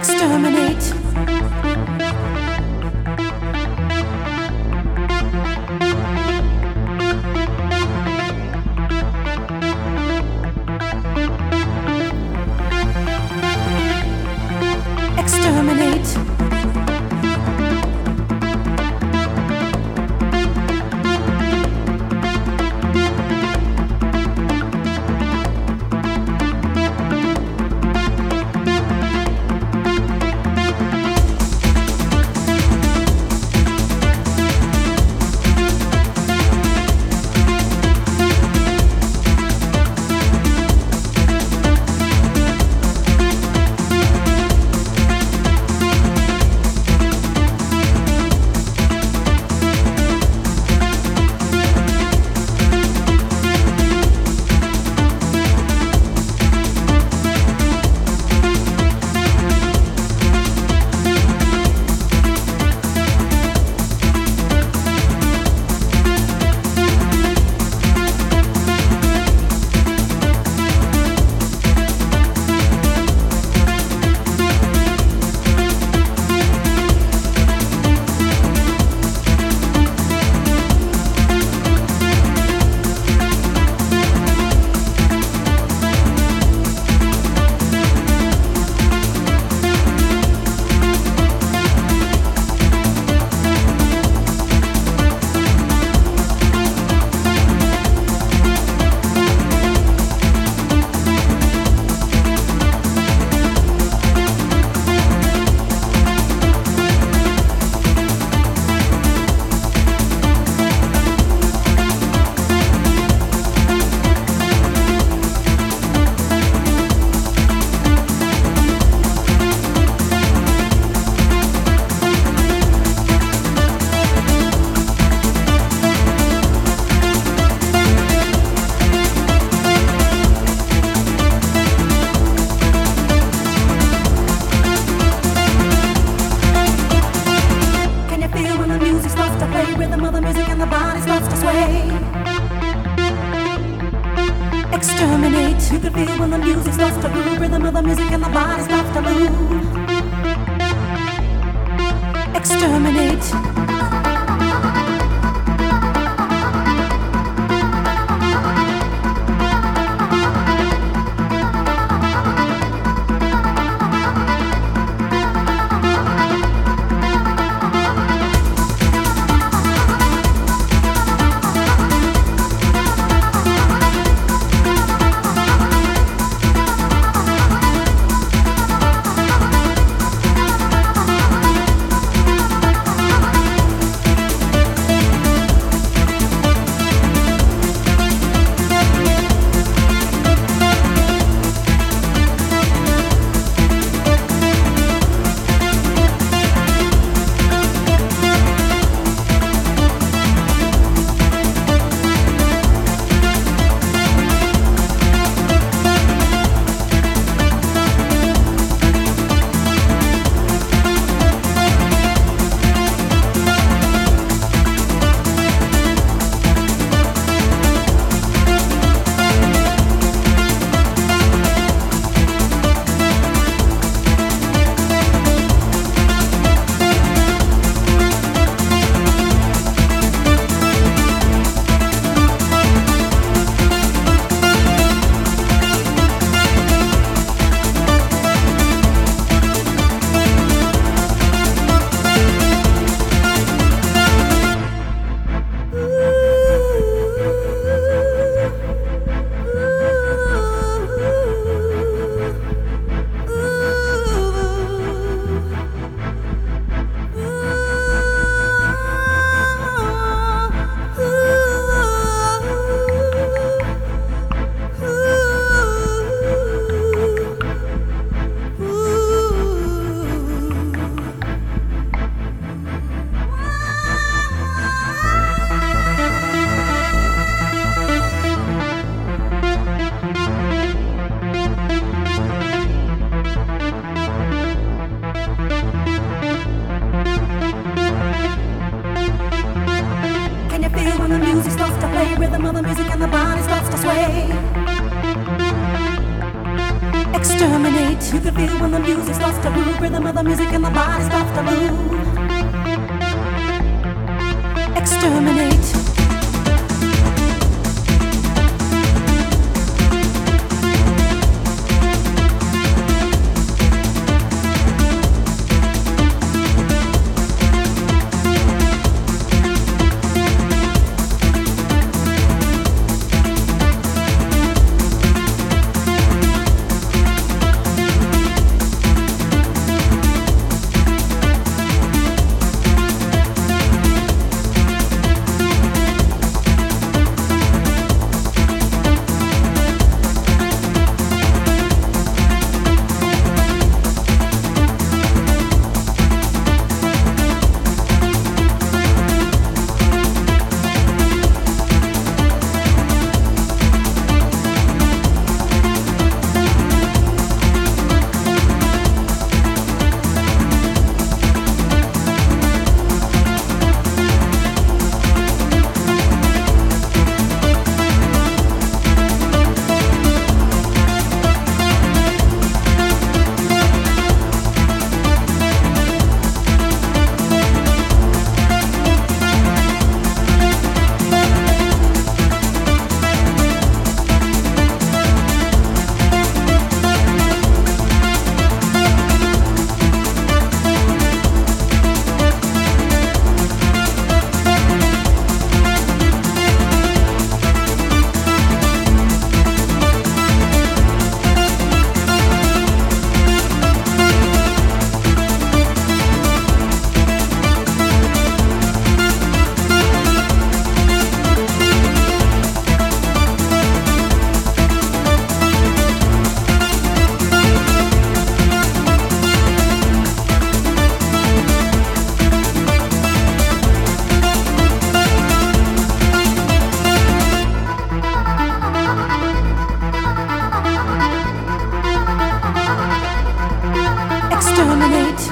exterminate. Exterminate. Exterminate. You can feel when the music starts to move. Rhythm of the music and the body starts to move. Exterminate. Rhythm of the music and the body starts to sway. Exterminate. You can feel when the music starts to move, rhythm of the music and the body starts to move. Exterminate. dominate.